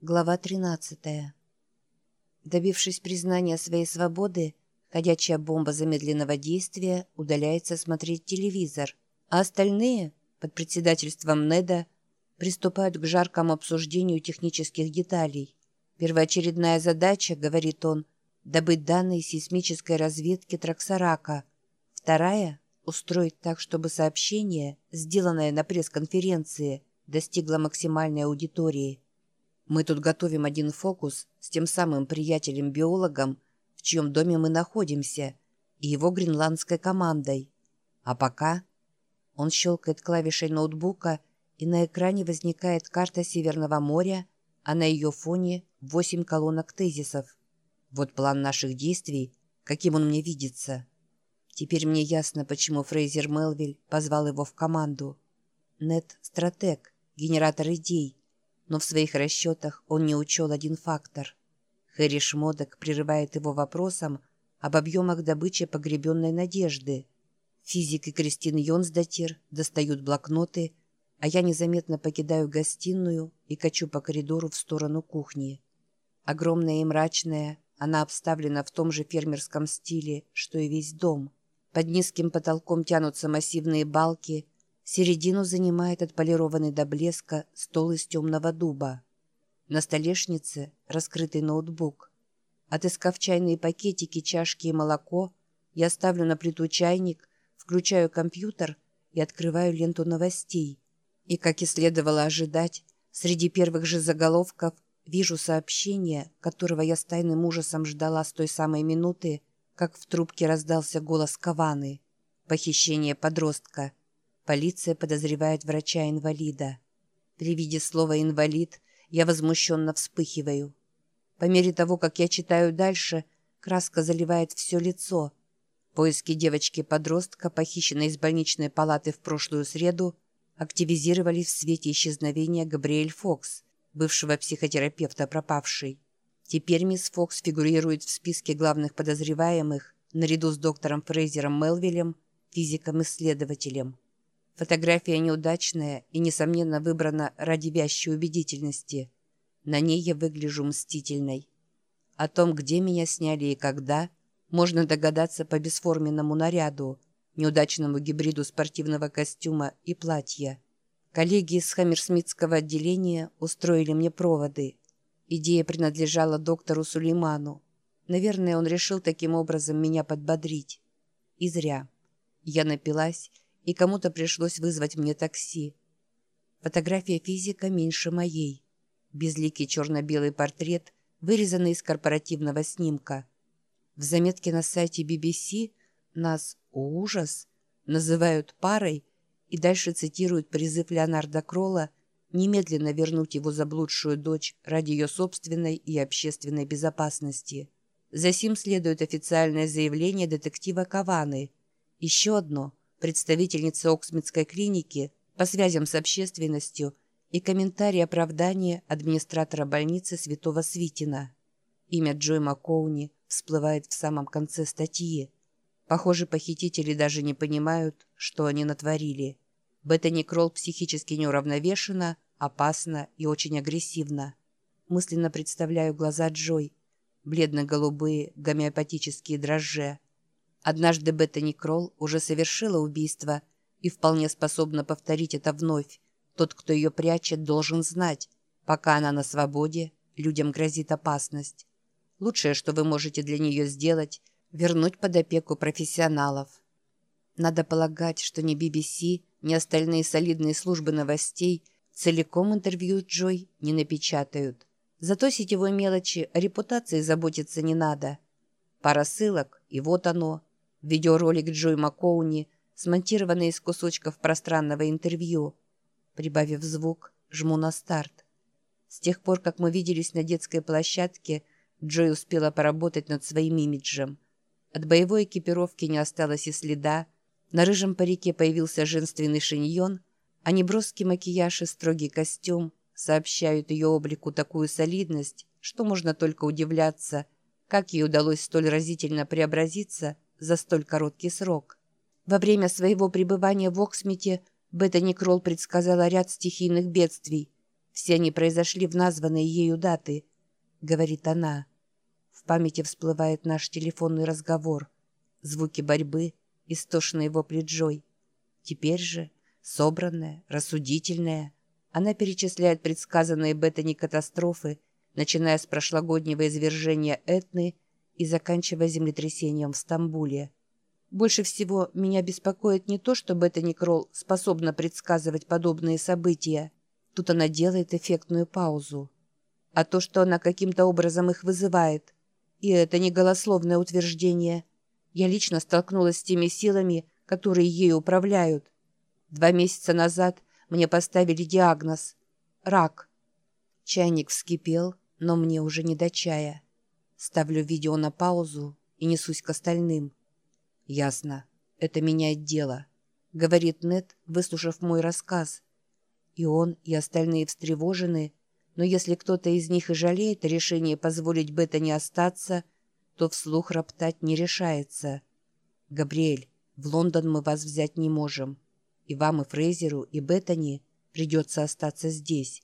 Глава 13. Добившись признания своей свободы, ходячая бомба замедленного действия удаляется смотреть телевизор, а остальные, под председательством Неда, приступают к жаркому обсуждению технических деталей. Первоочередная задача, говорит он, добыть данные сейсмической разведки Траксарака. Вторая – устроить так, чтобы сообщение, сделанное на пресс-конференции, достигло максимальной аудитории – мы тут готовим один фокус с тем самым приятелем-биологом, в чьем доме мы находимся, и его гренландской командой. А пока... Он щелкает клавишей ноутбука, и на экране возникает карта Северного моря, а на ее фоне восемь колонок тезисов. Вот план наших действий, каким он мне видится. Теперь мне ясно, почему Фрейзер Мелвиль позвал его в команду. Нет – стратег, генератор идей, но в своих расчетах он не учел один фактор. Хэри Шмодок прерывает его вопросом об объемах добычи погребенной надежды. Физик и Кристин Йонсдатир достают блокноты, а я незаметно покидаю гостиную и качу по коридору в сторону кухни. Огромная и мрачная, она обставлена в том же фермерском стиле, что и весь дом. Под низким потолком тянутся массивные балки – Середину занимает отполированный до блеска стол из темного дуба. На столешнице раскрытый ноутбук. Отыскав чайные пакетики, чашки и молоко, я ставлю на плиту чайник, включаю компьютер и открываю ленту новостей. И, как и следовало ожидать, среди первых же заголовков вижу сообщение, которого я с тайным ужасом ждала с той самой минуты, как в трубке раздался голос Каваны. Похищение подростка – Полиция подозревает врача-инвалида. При виде слова «инвалид» я возмущенно вспыхиваю. По мере того, как я читаю дальше, краска заливает все лицо. Поиски девочки-подростка, похищенной из больничной палаты в прошлую среду, активизировались в свете исчезновения Габриэль Фокс, бывшего психотерапевта пропавшей. Теперь мисс Фокс фигурирует в списке главных подозреваемых наряду с доктором Фрейзером Мелвилем, физиком-исследователем. Фотография неудачная и, несомненно, выбрана ради вящей убедительности. На ней я выгляжу мстительной. О том, где меня сняли и когда, можно догадаться по бесформенному наряду, неудачному гибриду спортивного костюма и платья. Коллеги из Хаммерсмитского отделения устроили мне проводы. Идея принадлежала доктору Сулейману. Наверное, он решил таким образом меня подбодрить. И зря. Я напилась и кому-то пришлось вызвать мне такси. Фотография физика меньше моей. Безликий черно-белый портрет, вырезанный из корпоративного снимка. В заметке на сайте BBC нас «Ужас» называют парой и дальше цитируют призыв Леонарда Кролла немедленно вернуть его заблудшую дочь ради ее собственной и общественной безопасности. За сим следует официальное заявление детектива Каваны. Еще одно – представительницы Оксмитской клиники по связям с общественностью и комментарий оправдания администратора больницы Святого Свитина. Имя Джой Маккоуни всплывает в самом конце статьи. Похоже, похитители даже не понимают, что они натворили. Беттани Кролл психически неуравновешена, опасна и очень агрессивна. Мысленно представляю глаза Джой, бледно-голубые гомеопатические дрожжи, Однажды Беттани Кролл уже совершила убийство и вполне способна повторить это вновь. Тот, кто ее прячет, должен знать. Пока она на свободе, людям грозит опасность. Лучшее, что вы можете для нее сделать – вернуть под опеку профессионалов. Надо полагать, что ни BBC, ни остальные солидные службы новостей целиком интервью Джой не напечатают. Зато сетевой мелочи о репутации заботиться не надо. Пара ссылок, и вот оно – Видеоролик Джой Маккоуни, смонтированный из кусочков пространного интервью. Прибавив звук, жму на старт. С тех пор, как мы виделись на детской площадке, Джой успела поработать над своим имиджем. От боевой экипировки не осталось и следа, на рыжем парике появился женственный шиньон, а неброский макияж и строгий костюм сообщают ее облику такую солидность, что можно только удивляться, как ей удалось столь разительно преобразиться – за столь короткий срок. Во время своего пребывания в Оксмите Беттани Кролл предсказала ряд стихийных бедствий. Все они произошли в названные ею даты, — говорит она. В памяти всплывает наш телефонный разговор. Звуки борьбы, истошные вопли Джой. Теперь же, собранная, рассудительная, она перечисляет предсказанные Беттани катастрофы, начиная с прошлогоднего извержения Этны и заканчивая землетрясением в Стамбуле. Больше всего меня беспокоит не то, что Беттани Кролл способна предсказывать подобные события, Тут она делает эффектную паузу. А то, что она каким-то образом их вызывает. И это не голословное утверждение. Я лично столкнулась с теми силами, которые ею управляют. Два месяца назад мне поставили диагноз – рак. Чайник вскипел, но мне уже не до чая. Ставлю видео на паузу и несусь к остальным. «Ясно. Это меняет дело», — говорит Нет, выслушав мой рассказ. И он, и остальные встревожены, но если кто-то из них и жалеет о решении позволить Бета не остаться, то вслух роптать не решается. «Габриэль, в Лондон мы вас взять не можем. И вам, и Фрейзеру, и Беттани придется остаться здесь.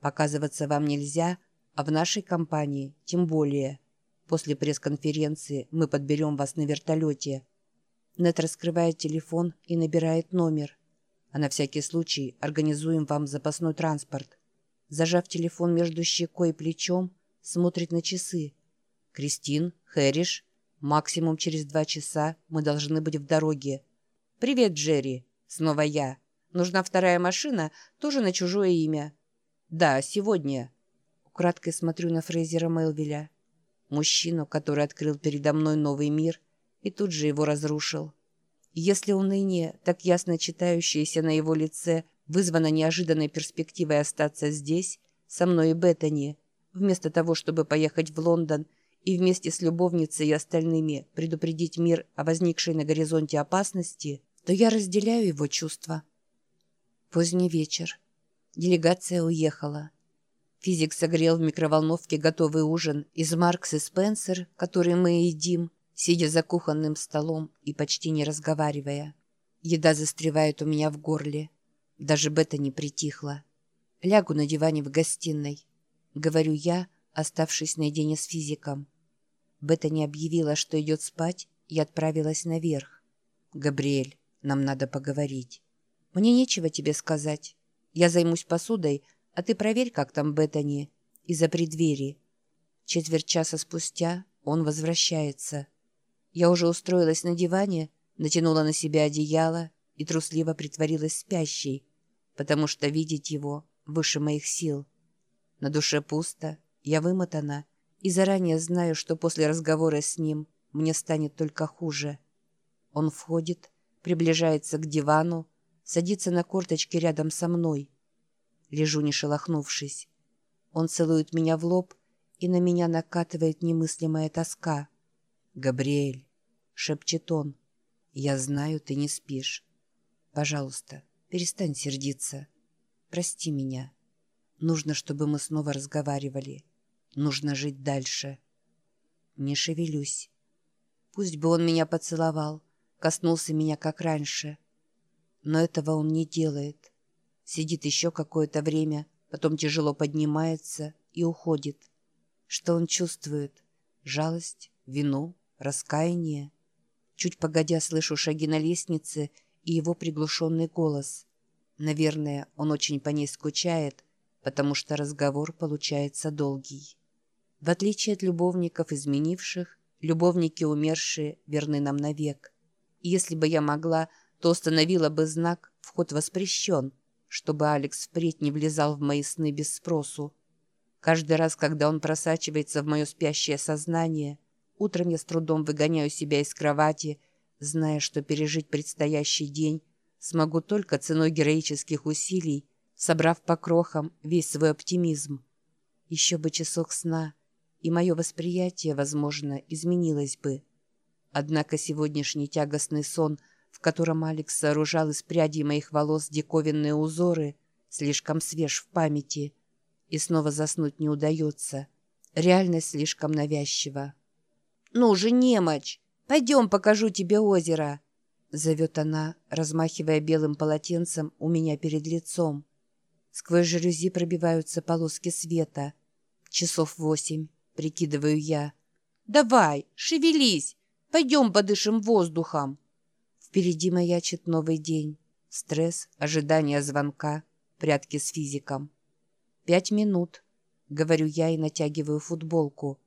Показываться вам нельзя, а в нашей компании тем более. После пресс-конференции мы подберем вас на вертолете». Нет раскрывает телефон и набирает номер а на всякий случай организуем вам запасной транспорт. Зажав телефон между щекой и плечом, смотрит на часы. «Кристин, Хэриш, максимум через два часа мы должны быть в дороге». «Привет, Джерри. Снова я. Нужна вторая машина, тоже на чужое имя». «Да, сегодня». Украдкой смотрю на Фрейзера Мелвиля. Мужчину, который открыл передо мной новый мир и тут же его разрушил. Если уныние, так ясно читающееся на его лице, вызвано неожиданной перспективой остаться здесь, со мной и Беттани, вместо того, чтобы поехать в Лондон и вместе с любовницей и остальными предупредить мир о возникшей на горизонте опасности, то я разделяю его чувства. Поздний вечер. Делегация уехала. Физик согрел в микроволновке готовый ужин из Маркс и Спенсер, который мы едим, сидя за кухонным столом и почти не разговаривая. Еда застревает у меня в горле. Даже Бета не притихла. Лягу на диване в гостиной. Говорю я, оставшись наедине с физиком. Бета не объявила, что идет спать, и отправилась наверх. «Габриэль, нам надо поговорить». «Мне нечего тебе сказать. Я займусь посудой, а ты проверь, как там Беттани, и запри двери». Четверть часа спустя он возвращается. Я уже устроилась на диване, натянула на себя одеяло и трусливо притворилась спящей, потому что видеть его выше моих сил. На душе пусто, я вымотана и заранее знаю, что после разговора с ним мне станет только хуже. Он входит, приближается к дивану, садится на корточки рядом со мной. Лежу, не шелохнувшись. Он целует меня в лоб, и на меня накатывает немыслимая тоска. «Габриэль, шепчет он. «Я знаю, ты не спишь. Пожалуйста, перестань сердиться. Прости меня. Нужно, чтобы мы снова разговаривали. Нужно жить дальше». Не шевелюсь. Пусть бы он меня поцеловал, коснулся меня, как раньше. Но этого он не делает. Сидит еще какое-то время, потом тяжело поднимается и уходит. Что он чувствует? Жалость, вину, раскаяние? Чуть погодя слышу шаги на лестнице и его приглушенный голос. Наверное, он очень по ней скучает, потому что разговор получается долгий. В отличие от любовников изменивших, любовники умершие верны нам навек. И если бы я могла, то установила бы знак «Вход воспрещен», чтобы Алекс впредь не влезал в мои сны без спросу. Каждый раз, когда он просачивается в мое спящее сознание – Утром я с трудом выгоняю себя из кровати, зная, что пережить предстоящий день смогу только ценой героических усилий, собрав по крохам весь свой оптимизм. Еще бы часок сна, и мое восприятие, возможно, изменилось бы. Однако сегодняшний тягостный сон, в котором Алекс сооружал из прядей моих волос диковинные узоры, слишком свеж в памяти, и снова заснуть не удается. Реальность слишком навязчива. «Ну же, немочь! Пойдем, покажу тебе озеро!» Зовет она, размахивая белым полотенцем у меня перед лицом. Сквозь жалюзи пробиваются полоски света. Часов восемь, прикидываю я. «Давай, шевелись! Пойдем подышим воздухом!» Впереди маячит новый день. Стресс, ожидание звонка, прятки с физиком. «Пять минут», — говорю я и натягиваю футболку.